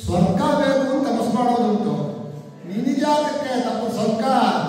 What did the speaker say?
ಸ್ವರ್ಗ ಬೇಕು ತಪಸ್ ಮಾಡೋದುಂಟು ನಿನ್ನ ಜಾತಕ್ಕೆ ತಮ್ಮ ಸ್ವರ್ಗ